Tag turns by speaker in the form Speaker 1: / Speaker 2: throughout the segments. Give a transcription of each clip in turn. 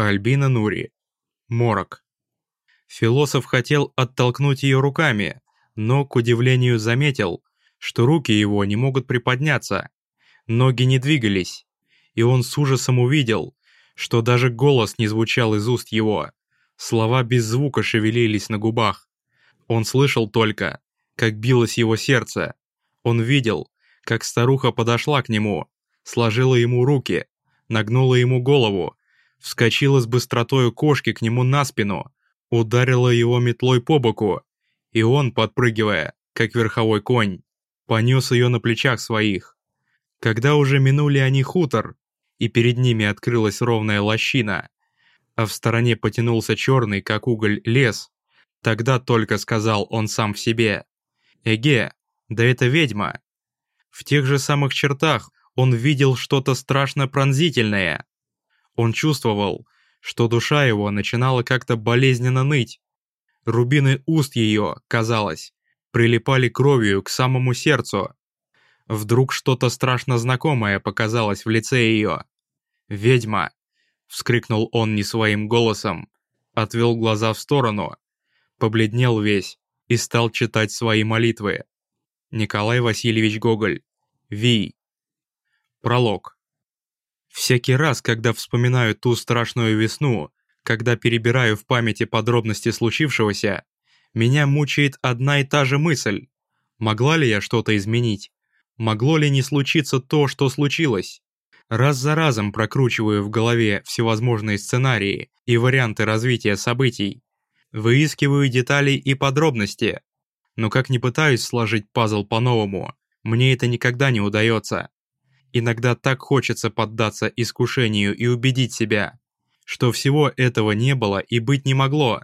Speaker 1: Альбина Нури. Морок. Философ хотел оттолкнуть ее руками, но, к удивлению, заметил, что руки его не могут приподняться. Ноги не двигались, и он с ужасом увидел, что даже голос не звучал из уст его. Слова без звука шевелились на губах. Он слышал только, как билось его сердце. Он видел, как старуха подошла к нему, сложила ему руки, нагнула ему голову, вскочила с быстротой кошки к нему на спину, ударила его метлой по боку, и он, подпрыгивая, как верховой конь, понес ее на плечах своих. Когда уже минули они хутор, и перед ними открылась ровная лощина, а в стороне потянулся черный, как уголь, лес, тогда только сказал он сам в себе. «Эге, да это ведьма!» В тех же самых чертах он видел что-то страшно пронзительное. Он чувствовал, что душа его начинала как-то болезненно ныть. Рубины уст ее, казалось, прилипали кровью к самому сердцу. Вдруг что-то страшно знакомое показалось в лице ее. «Ведьма!» — вскрикнул он не своим голосом, отвел глаза в сторону, побледнел весь и стал читать свои молитвы. Николай Васильевич Гоголь. Ви. Пролог. Всякий раз, когда вспоминаю ту страшную весну, когда перебираю в памяти подробности случившегося, меня мучает одна и та же мысль. Могла ли я что-то изменить? Могло ли не случиться то, что случилось? Раз за разом прокручиваю в голове всевозможные сценарии и варианты развития событий. Выискиваю детали и подробности. Но как ни пытаюсь сложить пазл по-новому, мне это никогда не удается. Иногда так хочется поддаться искушению и убедить себя, что всего этого не было и быть не могло.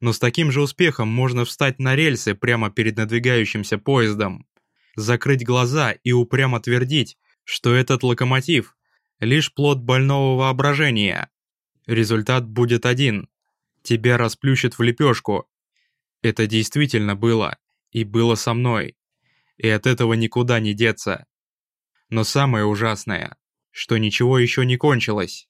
Speaker 1: Но с таким же успехом можно встать на рельсы прямо перед надвигающимся поездом, закрыть глаза и упрямо твердить, что этот локомотив – лишь плод больного воображения. Результат будет один – тебя расплющат в лепешку. Это действительно было, и было со мной и от этого никуда не деться. Но самое ужасное, что ничего еще не кончилось.